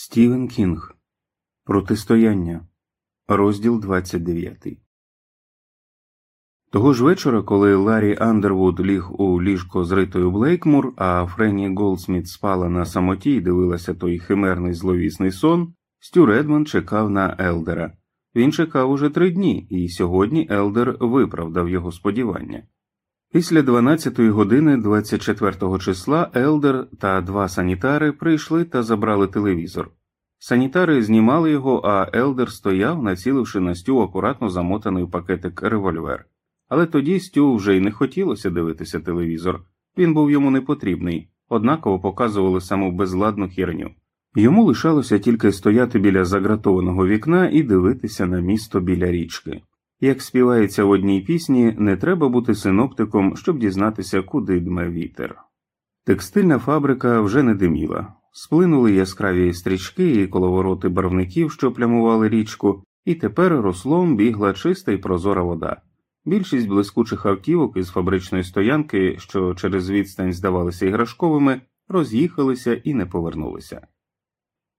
Стівен Кінг Протистояння, розділ 29 Того ж вечора, коли Ларі Андервуд ліг у ліжко з Ритою Блейкмур, а Френні Голдсміт спала на самоті і дивилася той химерний зловісний сон, Стю Редман чекав на Елдера. Він чекав уже три дні, і сьогодні Елдер виправдав його сподівання. Після 12-ї години 24 числа Елдер та два санітари прийшли та забрали телевізор. Санітари знімали його, а Елдер стояв, націливши на Стю акуратно замотаний пакетик револьвер. Але тоді Стю вже й не хотілося дивитися телевізор, він був йому не потрібний, однаково показували саму безладну хірню. Йому лишалося тільки стояти біля загратованого вікна і дивитися на місто біля річки. Як співається в одній пісні, не треба бути синоптиком, щоб дізнатися, куди дме вітер. Текстильна фабрика вже не диміла, сплинули яскраві стрічки і коловороти барвників, що плямували річку, і тепер рослом бігла чиста і прозора вода. Більшість блискучих автівок із фабричної стоянки, що через відстань здавалися іграшковими, роз'їхалися і не повернулися.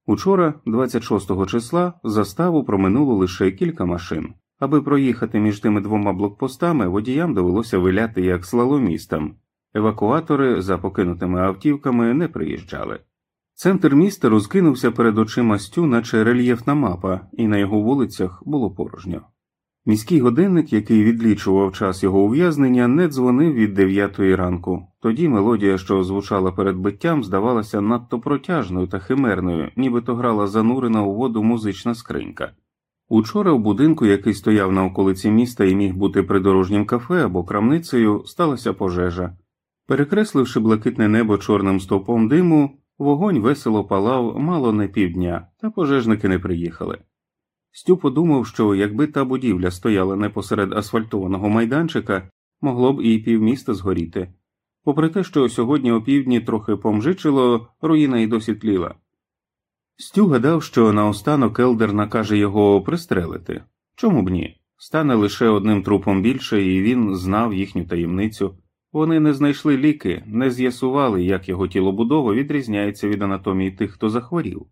Учора, 26 числа, заставу проминуло лише кілька машин. Аби проїхати між тими двома блокпостами, водіям довелося виляти як слаломістам. Евакуатори за покинутими автівками не приїжджали. Центр міста розкинувся перед очима стю, наче рельєфна мапа, і на його вулицях було порожньо. Міський годинник, який відлічував час його ув'язнення, не дзвонив від дев'ятої ранку. Тоді мелодія, що звучала перед биттям, здавалася надто протяжною та химерною, нібито грала занурена у воду музична скринька. Учора в будинку, який стояв на околиці міста і міг бути придорожнім кафе або крамницею, сталася пожежа. Перекресливши блакитне небо чорним стовпом диму, вогонь весело палав мало не півдня, та пожежники не приїхали. Стю подумав, що якби та будівля стояла не посеред асфальтованого майданчика, могло б і півміста згоріти. Попри те, що сьогодні опівдні трохи помжичило, руїна й досі тліла. Стю гадав, що наостанок Елдер накаже його пристрелити. Чому б ні? Стане лише одним трупом більше, і він знав їхню таємницю. Вони не знайшли ліки, не з'ясували, як його тілобудова відрізняється від анатомії тих, хто захворів.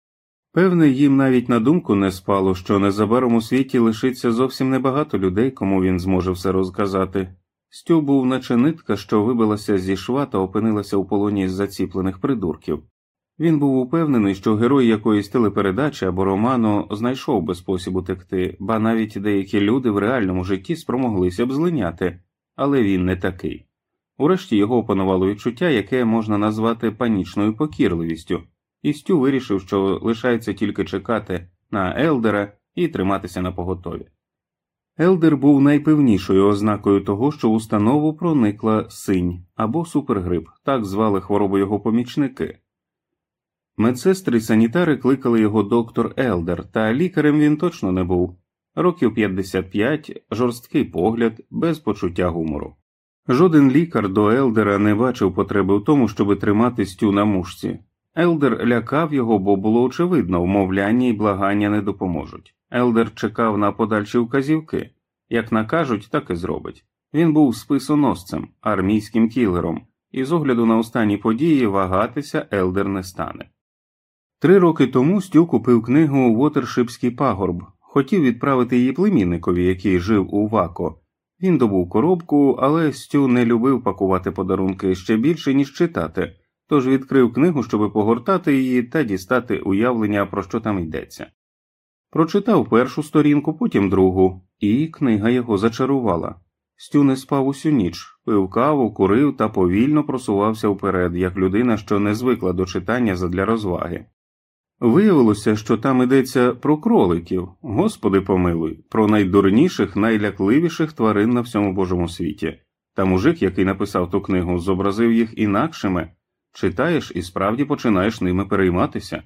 Певне, їм навіть на думку не спало, що незабаром у світі лишиться зовсім небагато людей, кому він зможе все розказати. Стю був наче нитка, що вибилася зі шва та опинилася у полоні з заціплених придурків. Він був упевнений, що герой якоїсь телепередачі або роману знайшов би спосіб утекти, ба навіть деякі люди в реальному житті спромоглися б злиняти, але він не такий. Урешті його опанувало відчуття, яке можна назвати панічною покірливістю, і Стю вирішив, що лишається тільки чекати на Елдера і триматися на поготові. Елдер був найпевнішою ознакою того, що установу проникла синь або супергрип, так звали хворобу його помічники. Медсестри й санітари кликали його доктор Елдер, та лікарем він точно не був. Років 55, жорсткий погляд, без почуття гумору. Жоден лікар до Елдера не бачив потреби в тому, щоб тримати Стю на мушці. Елдер лякав його, бо було очевидно, вмовляння і благання не допоможуть. Елдер чекав на подальші вказівки як накажуть, так і зробить. Він був списоносцем, армійським кілером, і з огляду на останні події вагатися Елдер не стане. Три роки тому Стю купив книгу Вотершипський пагорб, хотів відправити її племінникові, який жив у Вако. Він добув коробку, але Стю не любив пакувати подарунки ще більше, ніж читати, тож відкрив книгу, щоб погортати її та дістати уявлення, про що там йдеться. Прочитав першу сторінку, потім другу, і книга його зачарувала. Стю не спав усю ніч, пив каву, курив та повільно просувався вперед, як людина, що не звикла до читання задля розваги. Виявилося, що там йдеться про кроликів, господи помилуй, про найдурніших, найлякливіших тварин на всьому божому світі. Та мужик, який написав ту книгу, зобразив їх інакшими читаєш і справді починаєш ними перейматися.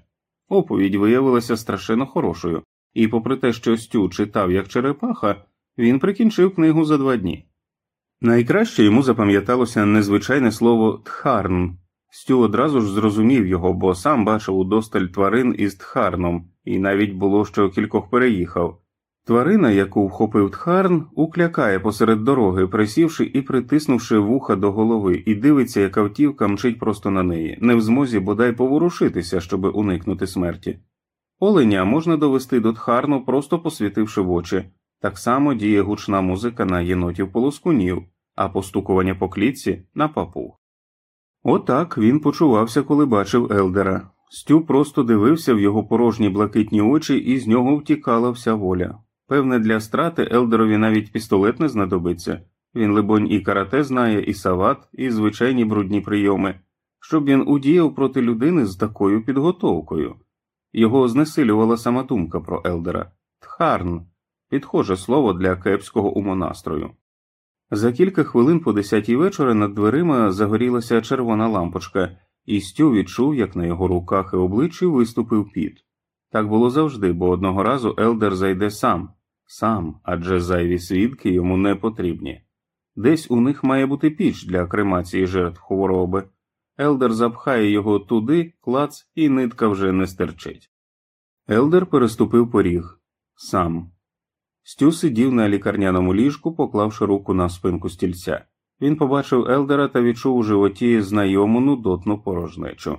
Оповідь виявилася страшенно хорошою, і, попри те, що Стю читав як черепаха, він прикінчив книгу за два дні. Найкраще йому запам'яталося незвичайне слово тхарн. Стю одразу ж зрозумів його, бо сам бачив удосталь тварин із тхарном, і навіть було що кількох переїхав. Тварина, яку вхопив тхарн, уклякає посеред дороги, присівши і притиснувши вуха до голови, і дивиться, як автівка мчить просто на неї, не в змозі бодай поворушитися, щоби уникнути смерті. Оленя можна довести до тхарну, просто посвітивши в очі. Так само діє гучна музика на єнотів полоскунів, а постукування по клітці на папуг. Отак він почувався, коли бачив Елдера. Стю просто дивився в його порожні блакитні очі, і з нього втікала вся воля. Певне, для страти Елдерові навіть пістолет не знадобиться. Він, либонь, і карате знає, і сават, і звичайні брудні прийоми, щоб він удіяв проти людини з такою підготовкою. Його знесилювала сама думка про Елдера Тхарн підхоже слово для кепського умонастрою. За кілька хвилин по десятій вечора над дверима загорілася червона лампочка, і Стю відчув, як на його руках і обличчі виступив піт. Так було завжди, бо одного разу Елдер зайде сам, сам, адже зайві свідки йому не потрібні. Десь у них має бути піч для кремації жертв хвороби. Елдер запхає його туди, клац, і нитка вже не стерчить. Елдер переступив поріг сам. Стю сидів на лікарняному ліжку, поклавши руку на спинку стільця. Він побачив Елдера та відчув у животі знайому нудотну порожнечу.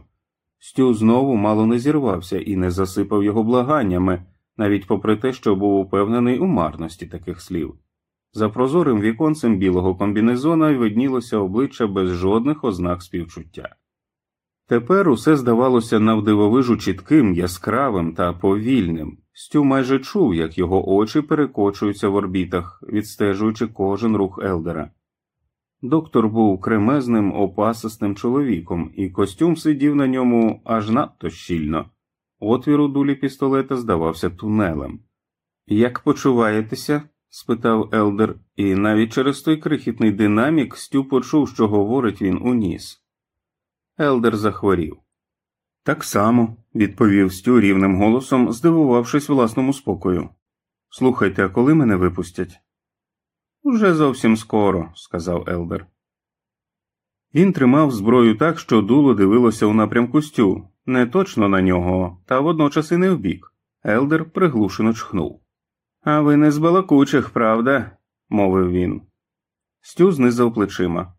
Стю знову мало не зірвався і не засипав його благаннями, навіть попри те, що був упевнений у марності таких слів. За прозорим віконцем білого комбінезона виднілося обличчя без жодних ознак співчуття. Тепер усе здавалося навдивовижу чітким, яскравим та повільним. Стю майже чув, як його очі перекочуються в орбітах, відстежуючи кожен рух Елдера. Доктор був кремезним, опасистим чоловіком, і костюм сидів на ньому аж надто щільно. Отвір у дулі пістолета здавався тунелем. Як почуваєтеся? спитав Елдер, і навіть через той крихітний динамік Стю почув, що говорить він у ніс. Елдер захворів. Так само, відповів Стю рівним голосом, здивувавшись власному спокою. Слухайте, а коли мене випустять? Уже зовсім скоро, сказав Елдер. Він тримав зброю так, що дуло дивилося у напрямку Стю, не точно на нього, та водночас і не вбік. Елдер приглушено чхнув. А ви не з балакучих, правда? мовив він. Стю знизав плечима.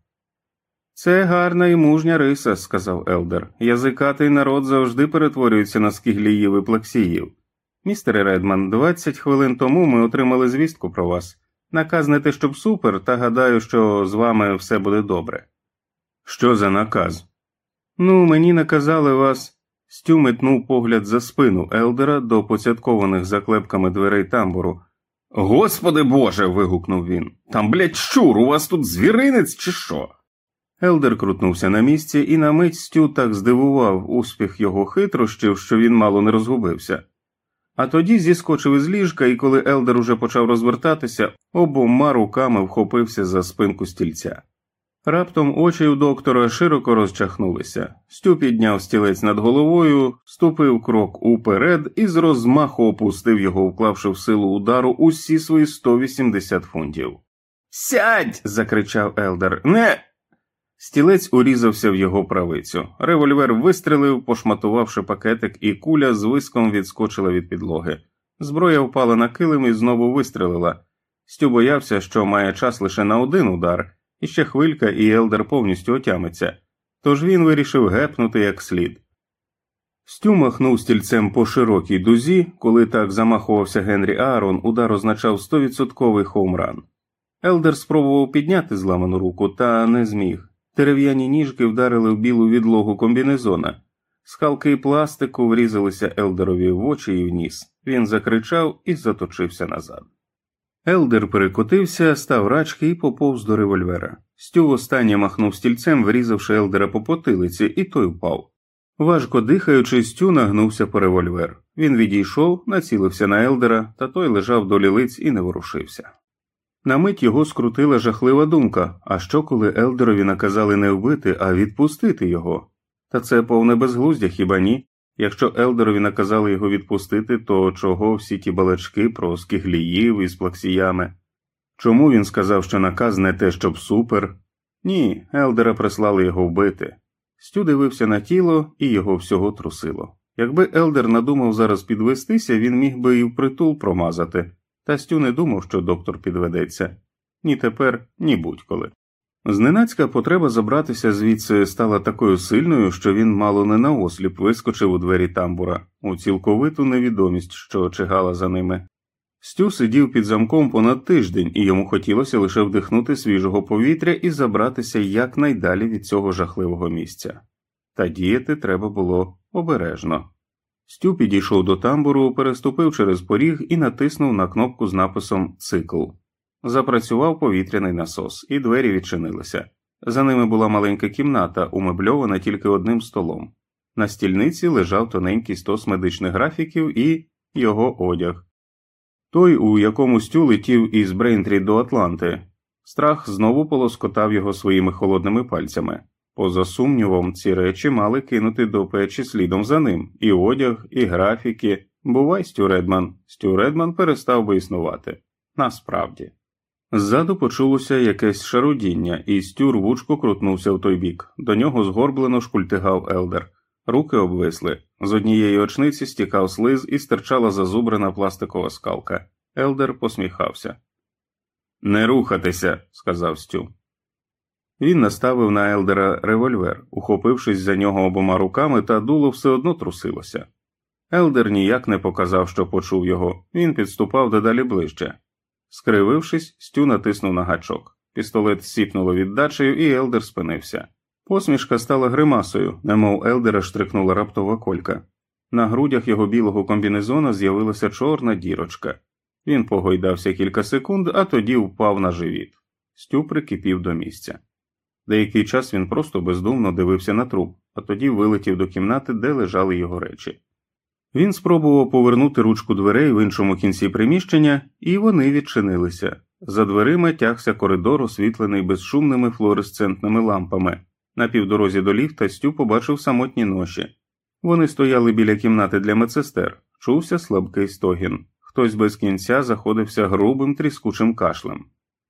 Це гарна і мужня риса, сказав Елдер. Язикатий народ завжди перетворюється на скігліїв і плаксіїв. Містере Редман, 20 хвилин тому ми отримали звістку про вас. Наказ не те, щоб супер, та гадаю, що з вами все буде добре. Що за наказ? Ну, мені наказали вас. Стю метнув погляд за спину Елдера до поцяткованих заклепками дверей тамбуру. Господи Боже. вигукнув він. Там, блядь, щур, у вас тут звіринець, чи що? Елдер крутнувся на місці і на мить Стю так здивував успіх його хитрощів, що він мало не розгубився. А тоді зіскочив із ліжка, і коли Елдер уже почав розвертатися, обома руками вхопився за спинку стільця. Раптом очі у доктора широко розчахнулися. Стю підняв стілець над головою, ступив крок уперед і з розмаху опустив його, вклавши в силу удару усі свої 180 фунтів. Сядь. закричав Елдер. Не. Стілець урізався в його правицю. Револьвер вистрелив, пошматувавши пакетик, і куля з виском відскочила від підлоги. Зброя впала на килим і знову вистрелила. Стю боявся, що має час лише на один удар, і ще хвилька, і Елдер повністю отямиться. Тож він вирішив гепнути як слід. Стю махнув стільцем по широкій дузі, коли так замахувався Генрі Аарон, удар означав стовідсотковий хоумран. Елдер спробував підняти зламану руку, та не зміг. Дерев'яні ніжки вдарили в білу відлогу комбінезона. Скалки пластику врізалися Елдерові в очі і в ніс. Він закричав і заточився назад. Елдер перекотився, став рачки і поповз до револьвера. Стю востаннє махнув стільцем, врізавши Елдера по потилиці, і той впав. Важко дихаючи, Стю нагнувся по револьвер. Він відійшов, націлився на Елдера, та той лежав долілиць і не ворушився. На мить його скрутила жахлива думка а що, коли Елдерові наказали не вбити, а відпустити його? Та це повне безглуздя хіба ні? Якщо Елдерові наказали його відпустити, то чого всі ті балачки про скигліїв із плаксіями? Чому він сказав, що наказ не те, щоб супер? Ні, Елдера прислали його вбити. Стю дивився на тіло і його всього трусило. Якби Елдер надумав зараз підвестися, він міг би і впритул промазати, та Стю не думав, що доктор підведеться ні тепер, ні будь-коли. Зненацька потреба забратися звідси стала такою сильною, що він мало не наосліп вискочив у двері тамбура у цілковиту невідомість, що чигала за ними. Стю сидів під замком понад тиждень, і йому хотілося лише вдихнути свіжого повітря і забратися якнайдалі від цього жахливого місця. Та діяти треба було обережно. Стю підійшов до тамбуру, переступив через поріг і натиснув на кнопку з написом Цикл. Запрацював повітряний насос, і двері відчинилися. За ними була маленька кімната, умебльована тільки одним столом. На стільниці лежав тоненький стос медичних графіків і його одяг. Той, у якому Стю летів із Брейнтрі до Атланти. Страх знову полоскотав його своїми холодними пальцями. Поза сумнівом, ці речі мали кинути до печі слідом за ним і одяг, і графіки. Бувай, Стю Редман. Стю Редман перестав би існувати. Насправді. Ззаду почулося якесь шарудіння, і Стю рвучко крутнувся в той бік. До нього згорблено шкультигав Елдер. Руки обвисли. З однієї очниці стікав слиз і стирчала зазубрена пластикова скалка. Елдер посміхався. Не рухатися, сказав Стю. Він наставив на Елдера револьвер, ухопившись за нього обома руками, та дуло все одно трусилося. Елдер ніяк не показав, що почув його, він підступав дедалі ближче. Скривившись, Стю натиснув на гачок. Пістолет сіпнуло віддачею, і Елдер спинився. Посмішка стала гримасою, немов Елдера штрикнула раптова колька. На грудях його білого комбінезона з'явилася чорна дірочка. Він погойдався кілька секунд, а тоді впав на живіт. Стю прикипів до місця. Деякий час він просто бездумно дивився на труп, а тоді вилетів до кімнати, де лежали його речі. Він спробував повернути ручку дверей в іншому кінці приміщення, і вони відчинилися. За дверима тягся коридор, освітлений безшумними флуоресцентними лампами. На півдорозі до ліфта Стю побачив самотні ноші. Вони стояли біля кімнати для медсестер, чувся слабкий стогін. Хтось без кінця заходився грубим тріскучим кашлем.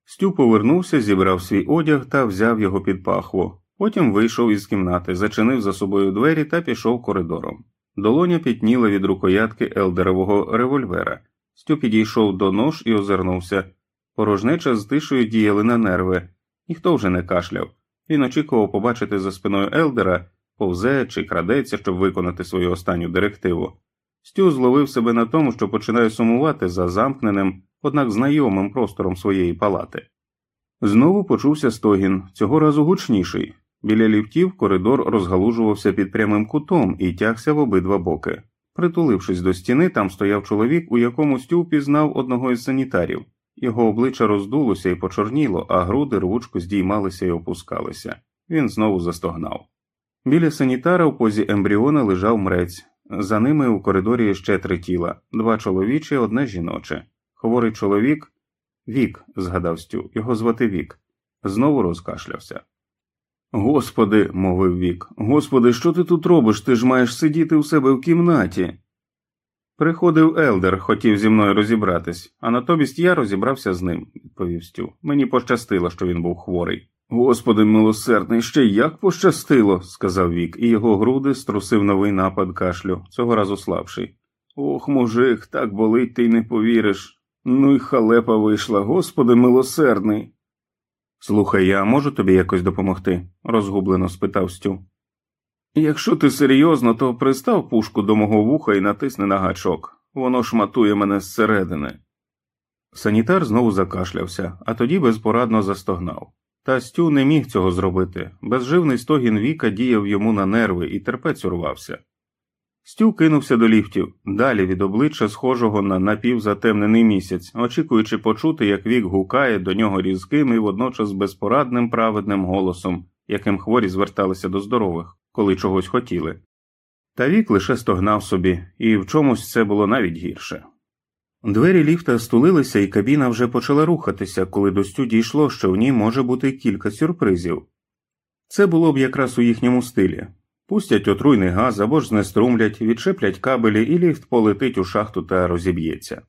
Стю повернувся, зібрав свій одяг та взяв його під пахву. Потім вийшов із кімнати, зачинив за собою двері та пішов коридором. Долоня пітніла від рукоятки елдерового револьвера. Стю підійшов до нож і озирнувся. Порожнеча з тишою діяли на нерви, ніхто вже не кашляв. Він очікував побачити за спиною Елдера, повзе чи крадеться, щоб виконати свою останню директиву. Стю зловив себе на тому, що починає сумувати за замкненим, однак знайомим простором своєї палати. Знову почувся стогін, цього разу гучніший. Біля ліфтів коридор розгалужувався під прямим кутом і тягся в обидва боки. Притулившись до стіни, там стояв чоловік, у якому Стю пізнав одного із санітарів. Його обличчя роздулося і почорніло, а груди рвучко здіймалися і опускалися. Він знову застогнав. Біля санітара в позі ембріона лежав мрець. За ними у коридорі ще три тіла два чоловічі, одне жіноче. Хворий чоловік Вік, згадав Стю, його звати Вік. Знову розкашлявся. Господи, мовив Вік, господи, що ти тут робиш? Ти ж маєш сидіти у себе в кімнаті. Приходив Елдер, хотів зі мною розібратись, а натомість я розібрався з ним, відповів Стю. Мені пощастило, що він був хворий. Господи милосердний, ще як пощастило, сказав Вік, і його груди струсив новий напад кашлю, цього разу слабший. Ох, мужик, так болить, ти й не повіриш. Ну й халепа вийшла, господи милосердний. Слухай, я можу тобі якось допомогти? розгублено спитав Стю. Якщо ти серйозно, то пристав пушку до мого вуха і натисни на гачок. Воно шматує мене зсередини. Санітар знову закашлявся, а тоді безпорадно застогнав. Та Стю не міг цього зробити. Безживний стогін віка діяв йому на нерви і терпець урвався. Стю кинувся до ліфтів, далі від обличчя схожого на напівзатемнений місяць, очікуючи почути, як вік гукає до нього різким і водночас безпорадним праведним голосом, яким хворі зверталися до здорових, коли чогось хотіли. Та вік лише стогнав собі, і в чомусь це було навіть гірше. Двері ліфта стулилися, і кабіна вже почала рухатися, коли до Стю дійшло, що в ній може бути кілька сюрпризів. Це було б якраз у їхньому стилі. Пустять отруйний газ або ж знеструмлять, відчеплять кабелі, і ліфт полетить у шахту та розіб'ється.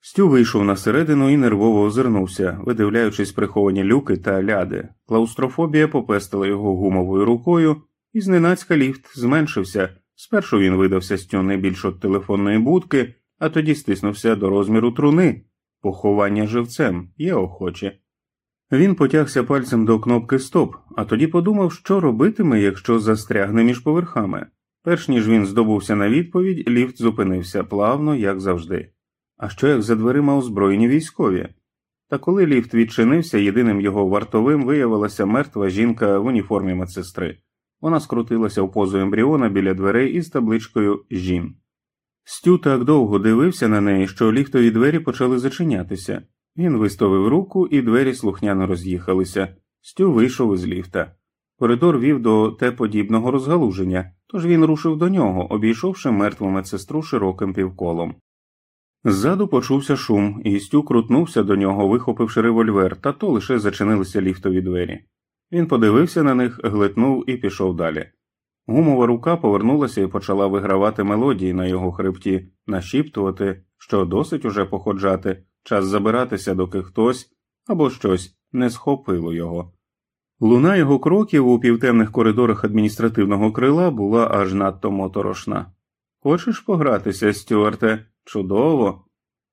Стю вийшов на середину і нервово озирнувся, видивляючись приховані люки та ляди. Клаустрофобія попестила його гумовою рукою, і зненацька ліфт зменшився. Спершу він видався Стю не більш от телефонної будки, а тоді стиснувся до розміру труни. Поховання живцем є охоче. Він потягся пальцем до кнопки Стоп, а тоді подумав, що робитиме, якщо застрягне між поверхами. Перш ніж він здобувся на відповідь, ліфт зупинився плавно, як завжди. А що як за дверима озброєні військові? Та коли ліфт відчинився, єдиним його вартовим виявилася мертва жінка в уніформі медсестри. Вона скрутилася в позу ембріона біля дверей із табличкою Жін. Стю так довго дивився на неї, що ліфтові двері почали зачинятися. Він виставив руку, і двері слухняно роз'їхалися. Стю вийшов із ліфта. Коридор вів до Т-подібного розгалуження, тож він рушив до нього, обійшовши мертву медсестру широким півколом. Ззаду почувся шум, і Стю крутнувся до нього, вихопивши револьвер, та то лише зачинилися ліфтові двері. Він подивився на них, глитнув і пішов далі. Гумова рука повернулася і почала вигравати мелодії на його хребті, нашіптувати, що досить уже походжати, час забиратися, доки хтось або щось не схопило його. Луна його кроків у півтемних коридорах адміністративного крила була аж надто моторошна. Хочеш погратися, Стюарте? Чудово.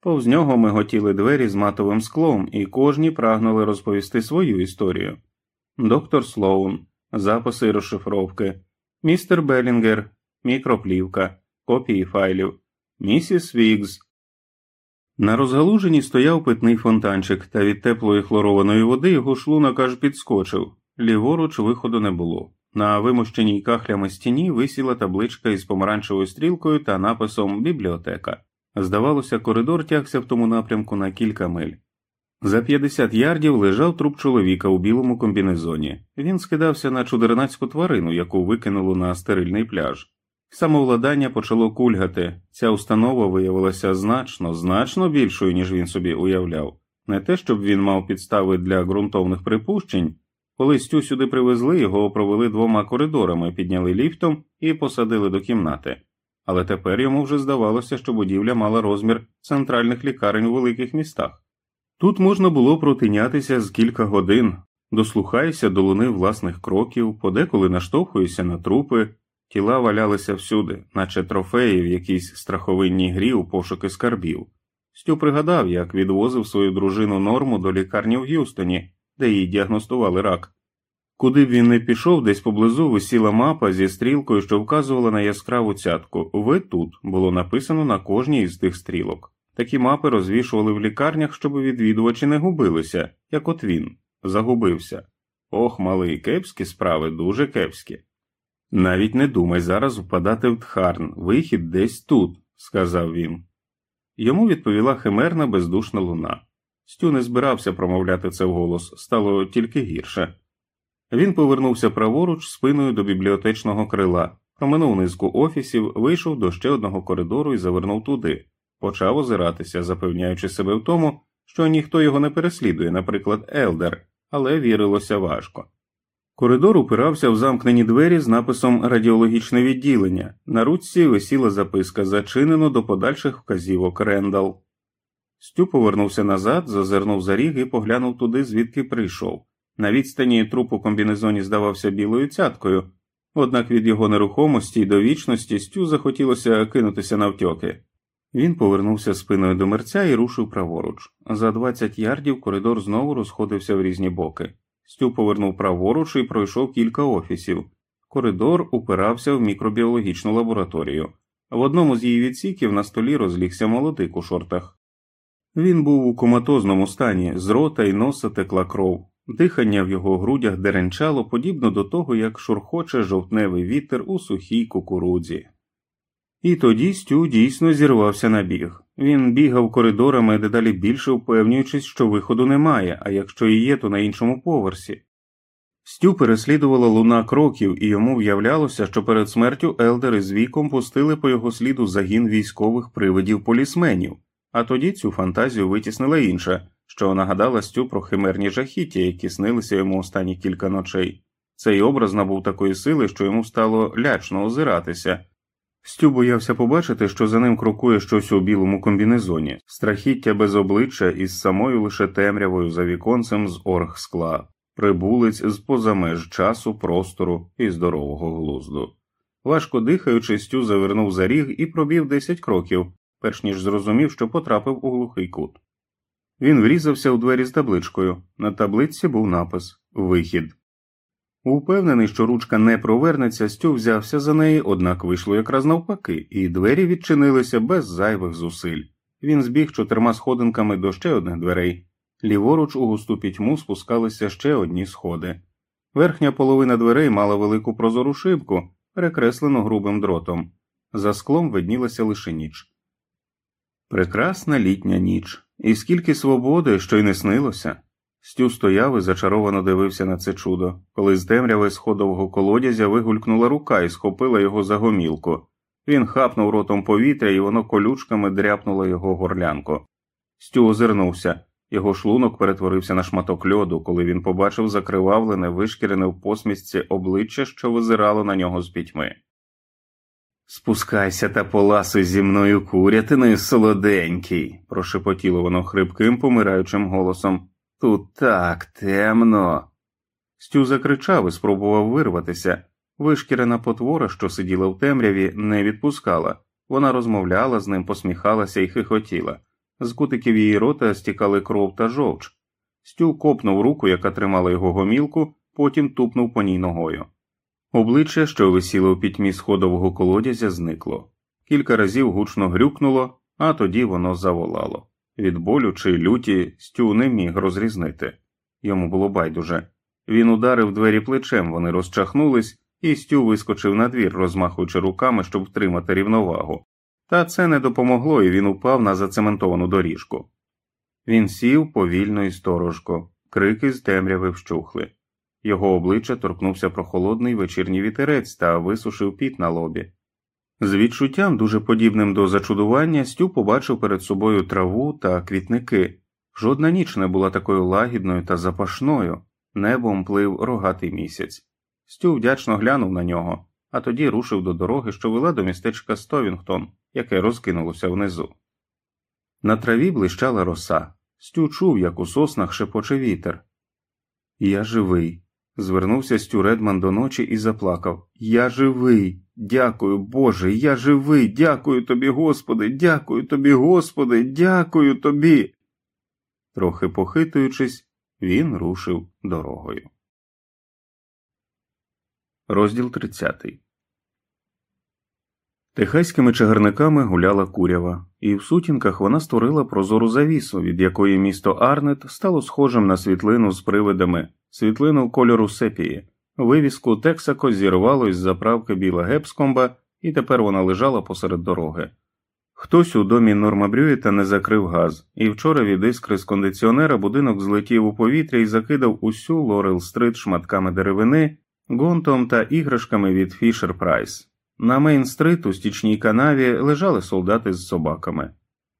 Повз нього миготіли двері з матовим склом, і кожні прагнули розповісти свою історію. Доктор Слоун, записи і розшифровки, містер Белінгер, мікроплівка, копії файлів, місіс Вігз. На розгалуженні стояв питний фонтанчик, та від теплої хлорованої води його шлунок аж підскочив. Ліворуч виходу не було. На вимощеній кахлями стіні висіла табличка із помаранчевою стрілкою та написом Бібліотека. Здавалося, коридор тягся в тому напрямку на кілька миль. За 50 ярдів лежав труп чоловіка у білому комбінезоні. Він скидався на чудернацьку тварину, яку викинуло на стерильний пляж. Самовладання почало кульгати. Ця установа виявилася значно, значно більшою, ніж він собі уявляв. Не те, щоб він мав підстави для ґрунтовних припущень. Коли Стю сюди привезли, його провели двома коридорами, підняли ліфтом і посадили до кімнати. Але тепер йому вже здавалося, що будівля мала розмір центральних лікарень у великих містах. Тут можна було протинятися з кілька годин, дослухаєшся до луни власних кроків, подеколи наштовхуєшся на трупи, тіла валялися всюди, наче трофеї в якійсь страховинній грі у пошуки скарбів. Стю пригадав, як відвозив свою дружину норму до лікарні в Г'юстоні, де їй діагностували рак. Куди б він не пішов, десь поблизу висіла мапа зі стрілкою, що вказувала на яскраву цятку. Ви тут було написано на кожній із тих стрілок. Такі мапи розвішували в лікарнях, щоб відвідувачі не губилися, як от він, загубився. Ох, малий, кепські справи, дуже кепські. Навіть не думай зараз впадати в тхарн, вихід десь тут, сказав він. Йому відповіла химерна бездушна луна. Стю не збирався промовляти це вголос, стало тільки гірше. Він повернувся праворуч спиною до бібліотечного крила, проминув низку офісів, вийшов до ще одного коридору і завернув туди, почав озиратися, запевняючи себе в тому, що ніхто його не переслідує, наприклад, Елдер, але вірилося важко. Коридор упирався в замкнені двері з написом Радіологічне відділення. На ручці висіла записка Зачинено до подальших вказівок Рендал. Стю повернувся назад, зазирнув за ріг і поглянув туди, звідки прийшов. На відстані труп у комбінезоні здавався білою цяткою, однак від його нерухомості й довічності Стю захотілося кинутися навтьоки. Він повернувся спиною до мерця і рушив праворуч. За 20 ярдів коридор знову розходився в різні боки. Стю повернув праворуч і пройшов кілька офісів. Коридор упирався в мікробіологічну лабораторію. В одному з її відсіків на столі розлігся молодик у шортах. Він був у коматозному стані, з рота й носа текла кров. Дихання в його грудях деренчало подібно до того, як шурхоче жовтневий вітер у сухій кукурудзі. І тоді Стю дійсно зірвався на біг. Він бігав коридорами, дедалі більше впевнюючись, що виходу немає, а якщо і є, то на іншому поверсі. Стю переслідувала луна кроків, і йому в'являлося, що перед смертю Елдери з віком пустили по його сліду загін військових привидів полісменів, а тоді цю фантазію витіснила інша, що нагадала Стю про химерні жахіття, які снилися йому останні кілька ночей. Цей образ набув такої сили, що йому стало лячно озиратися. Стю боявся побачити, що за ним крокує щось у білому комбінезоні, страхіття без обличчя із самою лише темрявою за віконцем з оргскла, прибулець з поза меж часу, простору і здорового глузду. Важко дихаючи, Стю завернув за ріг і пробів десять кроків, перш ніж зрозумів, що потрапив у глухий кут. Він врізався у двері з табличкою. На таблиці був напис Вихід. Упевнений, що ручка не провернеться, Стю взявся за неї, однак вийшло якраз навпаки, і двері відчинилися без зайвих зусиль. Він збіг чотирма сходинками до ще одних дверей. Ліворуч у густу пітьму спускалися ще одні сходи. Верхня половина дверей мала велику прозору шибку, перекреслену грубим дротом. За склом виднілася лише ніч. Прекрасна літня ніч, і скільки свободи, що й не снилося. Стю стояв і зачаровано дивився на це чудо, коли з темряви сходового колодязя вигулькнула рука і схопила його за гомілку. Він хапнув ротом повітря, і воно колючками дряпнуло його горлянку. Стю озирнувся. Його шлунок перетворився на шматок льоду, коли він побачив закривавлене, вишкірене в посмішці обличчя, що визирало на нього з пітьми. Спускайся та поласуй зі мною курятиною солоденький, прошепотіло воно хрипким, помираючим голосом. Тут так темно. Стю закричав і спробував вирватися. Вишкірена потвора, що сиділа в темряві, не відпускала. Вона розмовляла з ним, посміхалася і хихотіла. З кутиків її рота стікали кров та жовч. Стю копнув руку, яка тримала його гомілку, потім тупнув по ній ногою. Обличчя, що висіло в пітьмі сходового колодязя, зникло. Кілька разів гучно грюкнуло, а тоді воно заволало. Від болю чи люті Стю не міг розрізнити. Йому було байдуже. Він ударив двері плечем, вони розчахнулись, і Стю вискочив на двір, розмахуючи руками, щоб втримати рівновагу. Та це не допомогло, і він упав на зацементовану доріжку. Він сів повільно і сторожко, крики з темряви вщухли. Його обличчя торкнувся прохолодний вечірній вітерець та висушив піт на лобі. З відчуттям, дуже подібним до зачудування, Стю побачив перед собою траву та квітники. Жодна ніч не була такою лагідною та запашною, небом плив рогатий місяць. Стю вдячно глянув на нього, а тоді рушив до дороги, що вела до містечка Стовінгтон, яке розкинулося внизу. На траві блищала роса. Стю чув, як у соснах шепоче вітер. Я живий. Звернувся Стю Редман до ночі і заплакав. Я живий. Дякую, Боже, я живий. Дякую тобі, Господи, дякую тобі, Господи, дякую тобі. Трохи похитуючись, він рушив дорогою. Розділ 30 Техаськими чагарниками гуляла курява, і в сутінках вона створила прозору завісу, від якої місто Арнет стало схожим на світлину з привидами, світлину кольору сепії. Вивіску Тексако зірвало із заправки біла гепскомба, і тепер вона лежала посеред дороги. Хтось у домі Норма Брюєта не закрив газ, і вчора від іскри з кондиціонера будинок злетів у повітря і закидав усю Лорел Стрит шматками деревини, гонтом та іграшками від Фішер Прайс. На Мейн-стрит у стічній канаві лежали солдати з собаками.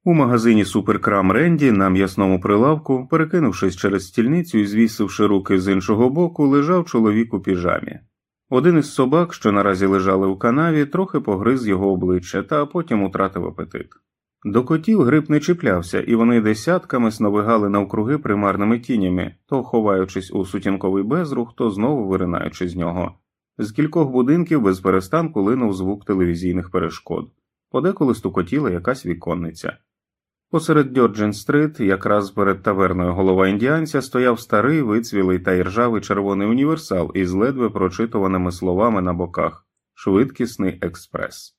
У магазині Суперкрам Ренді на м'ясному прилавку, перекинувшись через стільницю і звісивши руки з іншого боку, лежав чоловік у піжамі. Один із собак, що наразі лежали у канаві, трохи погриз його обличчя та потім утратив апетит. До котів гриб не чіплявся, і вони десятками сновигали навкруги примарними тінями, то ховаючись у сутінковий безрух, то знову виринаючи з нього. З кількох будинків без перестанку линув звук телевізійних перешкод, подеколи стукотіла якась віконниця. Посеред Дьорджен Стрит, якраз перед таверною голова індіанця, стояв старий вицвілий та іржавий червоний універсал із ледве прочитуваними словами на боках Швидкісний експрес.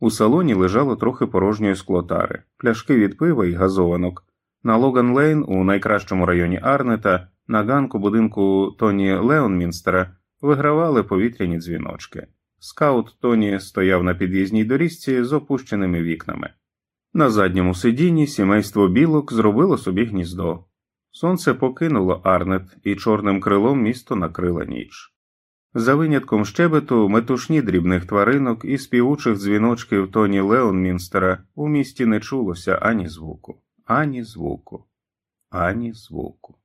У салоні лежало трохи порожньої склотари, пляшки від пива і газованок. На Логан Лейн, у найкращому районі Арнета, на ганку будинку Тоні Леонмінстера вигравали повітряні дзвіночки. Скаут Тоні стояв на під'їзній доріжці з опущеними вікнами. На задньому сидінні сімейство білок зробило собі гніздо. Сонце покинуло Арнет, і чорним крилом місто накрила ніч. За винятком щебету, метушні дрібних тваринок і співучих дзвіночків Тоні Леонмінстера у місті не чулося ані звуку, ані звуку, ані звуку.